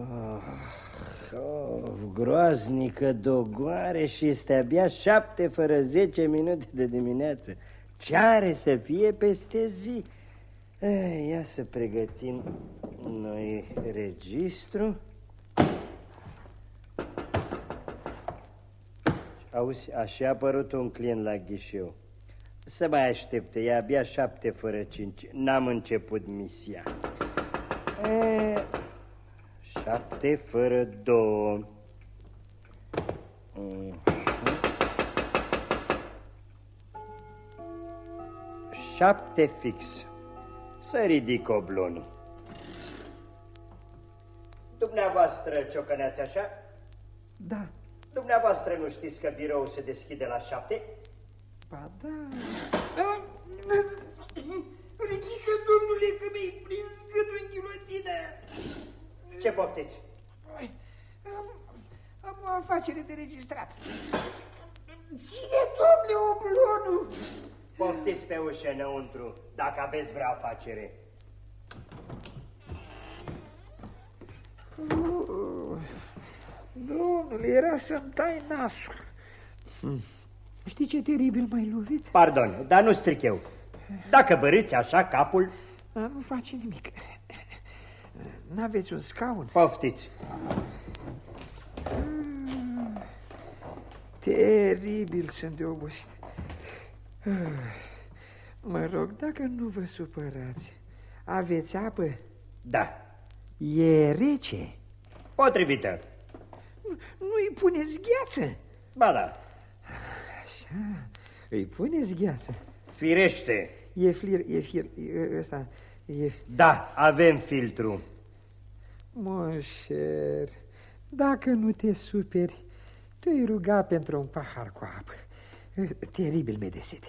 Oh, oh, groaznică dogoare și este abia șapte fără zece minute de dimineață. Ce are să fie peste zi? Eh, ia să pregătim noi registru. Auzi, așa a apărut un client la ghișeu. Să mai aștepte, e abia șapte fără cinci. N-am început misia. E, șapte fără două. Șapte fix. Să ridic oblonul. Dumneavoastră ciocăneați așa? Da. Dumneavoastră nu știți că biroul se deschide la șapte? Ba da. Ridică, domnule, că mi-ai prins gâtul la tine. Ce poftiți? Am, am o afacere de registrat. Ține, domnule, oblonul. Poftiți pe ușă înăuntru, dacă aveți vrea afacere. Oh, domnule, era să-mi tai nasul. Hmm. Știi ce teribil m-ai lovit? Pardon, dar nu stric eu. Dacă vă râți așa capul... A, nu face nimic. N-aveți un scaun? Poftiți. Teribil sunt de obosit. Mă rog, dacă nu vă supărați, aveți apă? Da. E rece? Potrivită. Nu-i puneți gheață? Ba da. Așa, îi puneți gheață. Firește. E flir, e fir, e ăsta, e... Da, avem filtru. Moșer, dacă nu te superi, te-ai ruga pentru un pahar cu apă. Teribil mi de sete.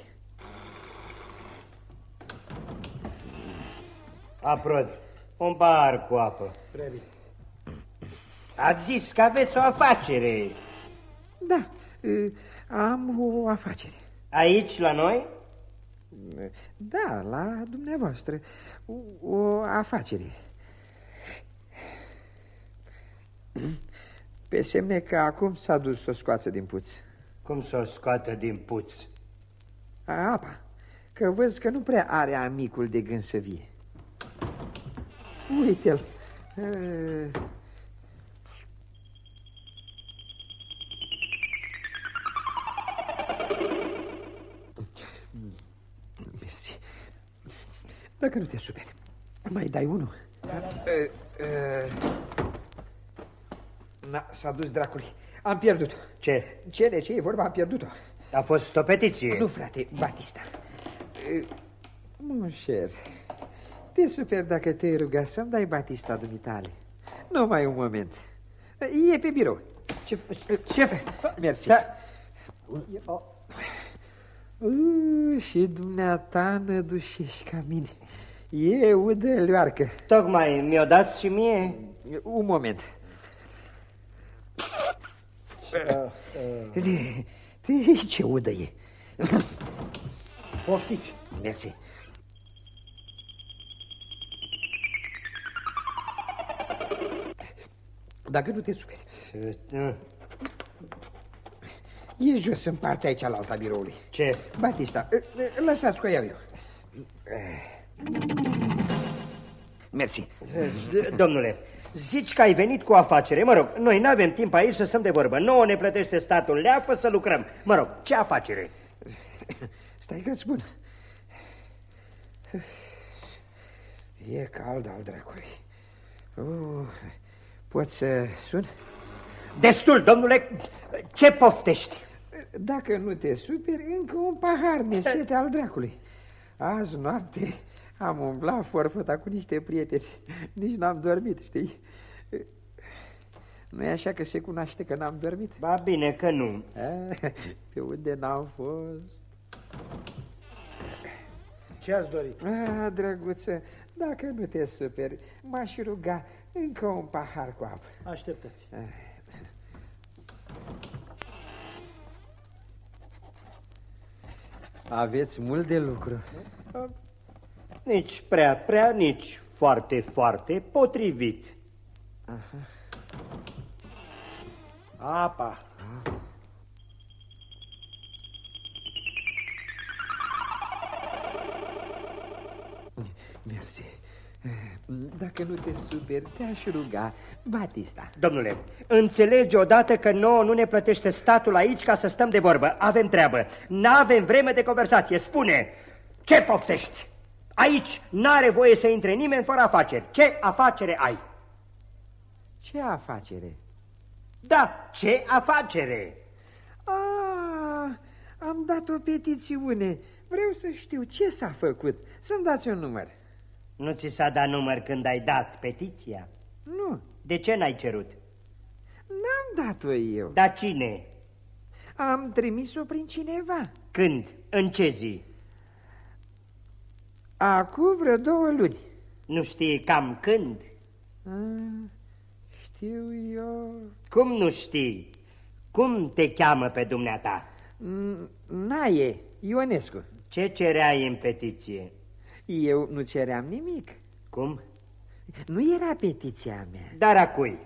Aprod, un pahar cu apă. Previ. Ați zis că aveți o afacere. Da, am o afacere. Aici, la noi? Da, la dumneavoastră. O, o afacere. Pe semne că acum s-a dus să o scoată din puț. Cum să o scoată din puț? A, apa. Că văd că nu prea are amicul de gând să vie. Uite-l. Mersi. Dacă nu te superi, mai dai unul. Da, da, da. Na, s-a dus dracului. Am pierdut. Ce? Ce de ce e vorba? Am pierdut-o. A fost o petiție. Nu, frate, Batista. Monșer, te super dacă te-ai ruga să-mi dai Batista dumitale. Numai un moment. E pe birou. Ce, ce? Mersi. Da. Uh, și dumneata nădușești ca mine. E udă leoarcă. Tocmai mi-o dați și mie? Un moment. De, de, ce udă e? Poftiți. Mersi. Dacă nu te superi. E jos în partea aici la alta biroului. Ce? Batista, lăsați cu iau eu. Mersi. Domnule, zici că ai venit cu afacere. Mă rog, noi nu avem timp aici să stăm de vorbă. Nouă ne plătește statul leafă să lucrăm. Mă rog, ce afacere? Stai că-ți spun. E cald al dracului. Uh, poți să sun? Destul, domnule. Ce poftești? Dacă nu te superi, încă un pahar nesete al dracului. Azi noapte am umblat forfăta cu niște prieteni. Nici n-am dormit, știi? Nu e așa că se cunoaște că n-am dormit? Ba bine că nu. Pe unde n-am fost? Ce ați dorit? A, drăguță, dacă nu te superi, m-aș ruga încă un pahar cu apă. Așteptați. Aveți mult de lucru. Nici prea, prea, nici foarte, foarte potrivit. Aha. Apa. Mersi. Dacă nu te superi, te-aș ruga, Batista. Domnule, înțelegi odată că nouă nu ne plătește statul aici ca să stăm de vorbă. Avem treabă. N-avem vreme de conversație. Spune, ce poftești? Aici n-are voie să intre nimeni fără afaceri. Ce afacere ai? Ce afacere? Da, ce afacere? Ah, am dat o petițiune. Vreau să știu ce s-a făcut. Să-mi dați un număr. Nu ți s-a dat număr când ai dat petiția? Nu, De ce n-ai cerut? n-am dat-o eu. Dar cine? Am trimis-o prin cineva. Când? În ce zi? Acum vreo două luni. Nu știi cam când? Ah, știu eu... Cum nu știi? Cum te cheamă pe dumneata? N- Naie, Ionescu. Ce cereai în petiție? Eu nu ceream nimic. Cum? Nu era petiția mea. Dar a cui?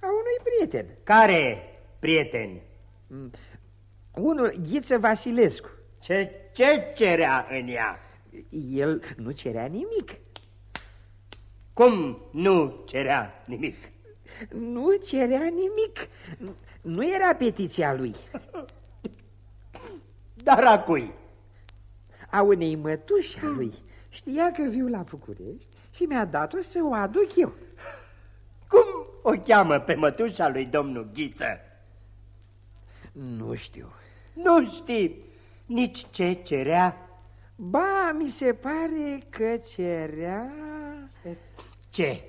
A unui prieten. Care prieten? Mm, Unul, Ghiță Vasilescu. Ce, ce cerea în ea? El nu cerea nimic. Cum nu cerea nimic? Nu cerea nimic. Nu era petiția lui. Dar a cui? A unei mătuși a lui. Știa că viu la București și mi-a dat-o să o aduc eu. Cum o cheamă pe mătușa lui domnul Ghiță? Nu știu. Nu știi nici ce cerea? Ba, mi se pare că cerea Ce?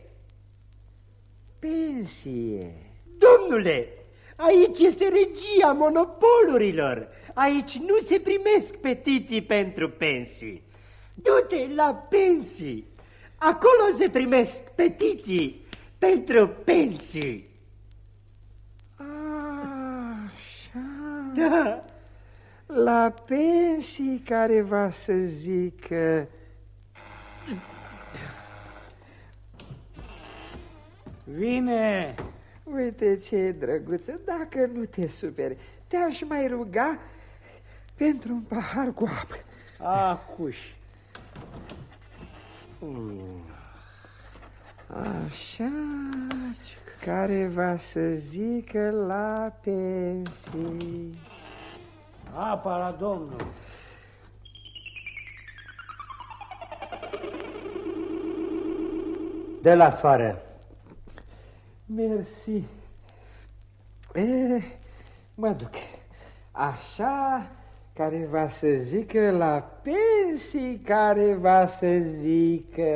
Pensie. Domnule, aici este regia monopolurilor. Aici nu se primesc petiții pentru pensii. Du-te la pensii. Acolo se primesc petiții pentru pensii. Așa. Da. La pensii care va să zică... Vine. Uite ce drăguță, dacă nu te superi, te-aș mai ruga pentru un pahar cu apă. Acuș. Așa, care va să zică la pensii. Apa la domnul. De la afară. Mersi. E, mă duc. Așa, care va să zică la pensii, care va să zică...